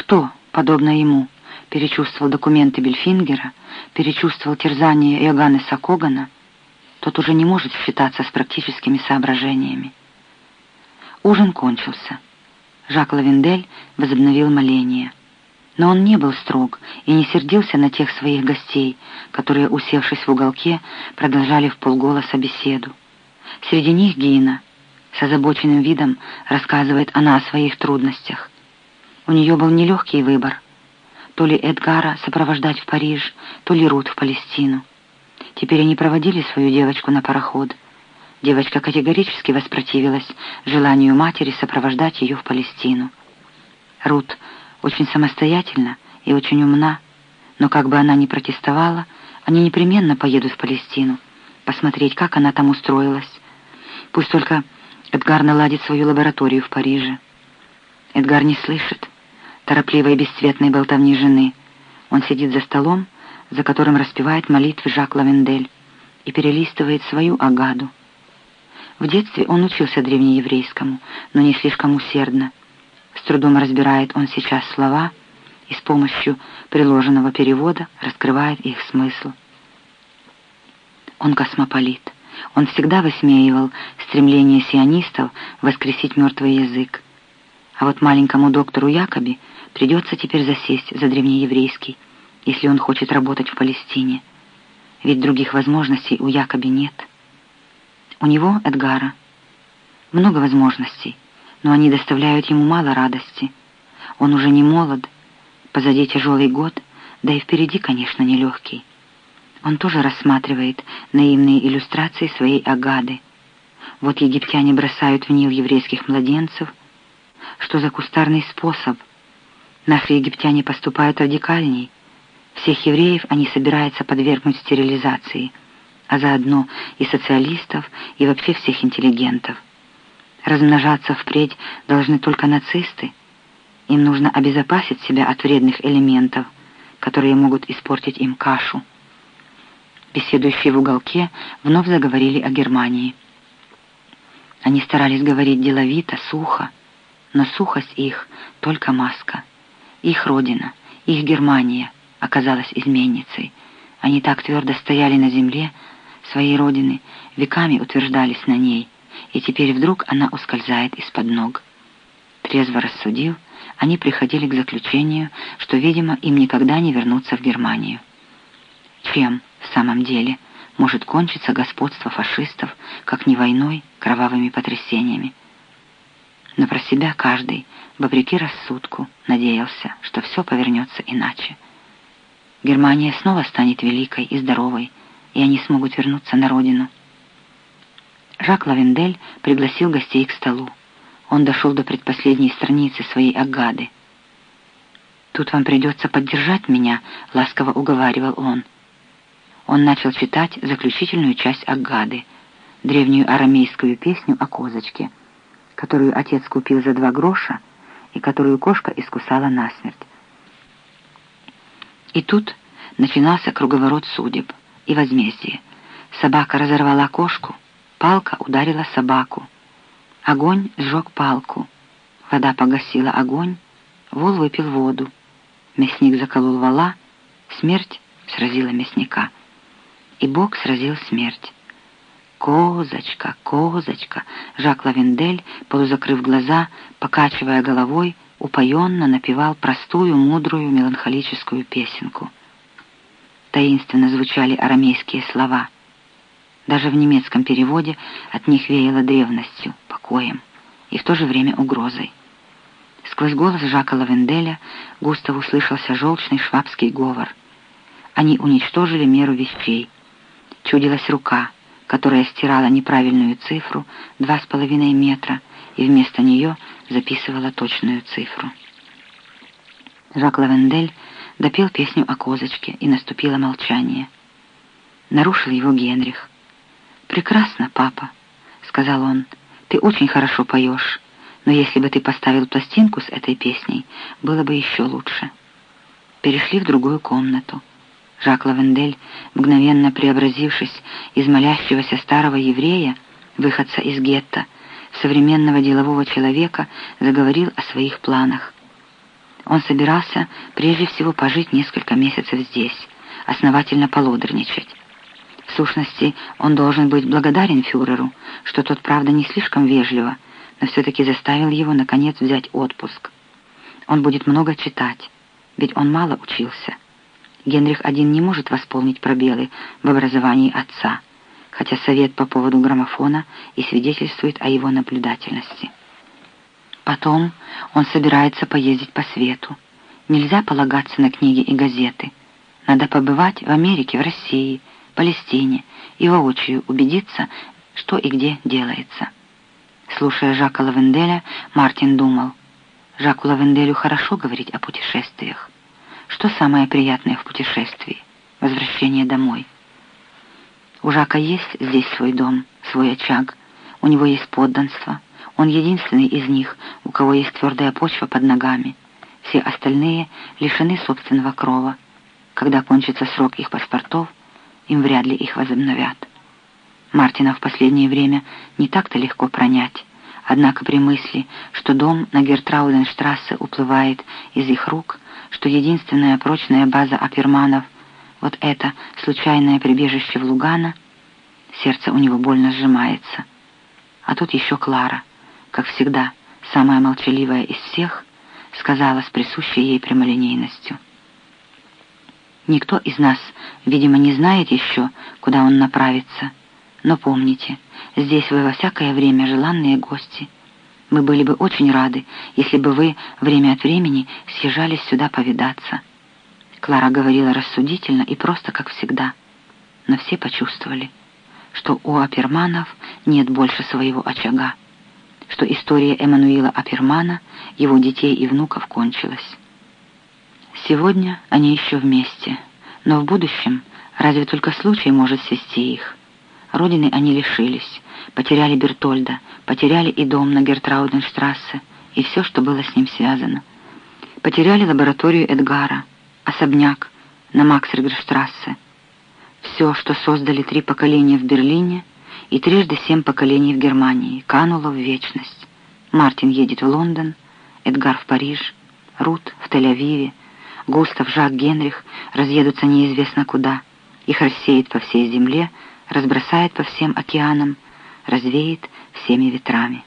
Кто, подобно ему, перечувствовал документы Бельфингера, перечувствовал терзание Иоганнеса Когана, тот уже не может считаться с практическими соображениями. Ужин кончился. Жак Лавендель возобновил моление. Но он не был строг и не сердился на тех своих гостей, которые, усевшись в уголке, продолжали в полголоса беседу. Среди них Гина с озабоченным видом рассказывает она о своих трудностях. У нее был нелегкий выбор. То ли Эдгара сопровождать в Париж, то ли Рут в Палестину. Теперь они проводили свою девочку на пароход. Девочка категорически воспротивилась желанию матери сопровождать ее в Палестину. Рут очень самостоятельна и очень умна, но как бы она ни протестовала, они непременно поедут в Палестину, посмотреть, как она там устроилась. Пусть только Эдгар наладит свою лабораторию в Париже. Эдгар не слышит торопливой и бесцветной болтовни жены. Он сидит за столом, за которым распевает молитвы Жак Лавендель и перелистывает свою агаду. В детстве он учился древнееврейскому, но не слишком усердно. С трудом разбирает он сейчас слова и с помощью приложенного перевода раскрывает их смысл. Он космополит. Он всегда высмеивал стремление сионистов воскресить мертвый язык. А вот маленькому доктору Якоби придется теперь засесть за древнееврейский, если он хочет работать в Палестине. Ведь других возможностей у Якоби нет. У него, Эдгара, много возможностей, но они доставляют ему мало радости. Он уже не молод, позади тяжелый год, да и впереди, конечно, нелегкий. Он тоже рассматривает наивные иллюстрации своей Агады. Вот египтяне бросают в Нил еврейских младенцев. Что за кустарный способ? Наши египтяне поступают радикальней. Всех евреев они собираются подвергнуть стерилизации, а заодно и социалистов, и вообще всех интеллигентов. Размножаться впредь должны только нацисты. Им нужно обезопасить себя от вредных элементов, которые могут испортить им кашу беседующие в уголке, вновь заговорили о Германии. Они старались говорить деловито, сухо, но сухость их — только маска. Их родина, их Германия оказалась изменницей. Они так твердо стояли на земле своей родины, веками утверждались на ней, и теперь вдруг она ускользает из-под ног. Трезво рассудив, они приходили к заключению, что, видимо, им никогда не вернуться в Германию. Чем? в самом деле может кончиться господство фашистов, как не войной, кровавыми потрясениями. Но про себя каждый, вопреки рассудку, надеялся, что все повернется иначе. Германия снова станет великой и здоровой, и они смогут вернуться на родину. Жак Лавендель пригласил гостей к столу. Он дошел до предпоследней страницы своей Агады. «Тут вам придется поддержать меня», — ласково уговаривал он он начал читать заключительную часть Аггады, древнюю арамейскую песню о козочке, которую отец купил за два гроша и которую кошка искусала насмерть. И тут начинался круговорот судеб и возмездие. Собака разорвала кошку, палка ударила собаку. Огонь сжег палку, вода погасила огонь, вол выпил воду. Мясник заколол вола, смерть сразила мясника и Бог сразил смерть. «Козочка, козочка!» Жак Лавендель, полузакрыв глаза, покачивая головой, упоенно напевал простую, мудрую, меланхолическую песенку. Таинственно звучали арамейские слова. Даже в немецком переводе от них веяло древностью, покоем и в то же время угрозой. Сквозь голос Жака Лавенделя густо услышался желчный швабский говор. Они уничтожили меру вещей — чудилась рука, которая стирала неправильную цифру два с половиной метра и вместо нее записывала точную цифру. Жак Лавендель допел песню о козочке, и наступило молчание. Нарушил его Генрих. «Прекрасно, папа», — сказал он, — «ты очень хорошо поешь, но если бы ты поставил пластинку с этой песней, было бы еще лучше». Перешли в другую комнату. Жак Лавендель, мгновенно преобразившись из молящегося старого еврея, выходца из гетто, современного делового человека, заговорил о своих планах. Он собирался прежде всего пожить несколько месяцев здесь, основательно полодорничать. В сущности, он должен быть благодарен фюреру, что тот, правда, не слишком вежливо, но все-таки заставил его, наконец, взять отпуск. Он будет много читать, ведь он мало учился. Генрих один не может восполнить пробелы в образовании отца, хотя совет по поводу граммофона и свидетельствует о его наблюдательности. Потом он собирается поездить по свету. Нельзя полагаться на книги и газеты. Надо побывать в Америке, в России, Палестине и воочию убедиться, что и где делается. Слушая Жака Лавенделя, Мартин думал, Жаку Лавенделю хорошо говорить о путешествиях. Что самое приятное в путешествии? Возвращение домой. У Жака есть здесь свой дом, свой очаг, у него есть подданство. Он единственный из них, у кого есть твердая почва под ногами. Все остальные лишены собственного крова. Когда кончится срок их паспортов, им вряд ли их возобновят. Мартина в последнее время не так-то легко пронять. Однако при мысли, что дом на Гертрауденштрассе уплывает из их рук, что единственная прочная база Аперманов — вот это случайное прибежище в Лугана, сердце у него больно сжимается. А тут еще Клара, как всегда, самая молчаливая из всех, сказала с присущей ей прямолинейностью. Никто из нас, видимо, не знает еще, куда он направится, но помните, здесь вы во всякое время желанные гости — мы были бы очень рады, если бы вы время от времени съезжались сюда повидаться. Клара говорила рассудительно и просто, как всегда. Но все почувствовали, что у Аперманов нет больше своего очага, что история Эммануила Апермана, его детей и внуков кончилась. Сегодня они еще вместе, но в будущем разве только случай может свести их. Родины они лишились, потеряли Бертольда, потеряли и дом на Гертрауденштрассе, и все, что было с ним связано. Потеряли лабораторию Эдгара, особняк на Максергерштрассе, все, что создали три поколения в Берлине и трижды семь поколений в Германии, кануло в вечность. Мартин едет в Лондон, Эдгар в Париж, Рут в Тель-Авиве, Густав, Жак, Генрих разъедутся неизвестно куда, их рассеет по всей земле, разбросает по всем океанам, развеет всеми ветрами.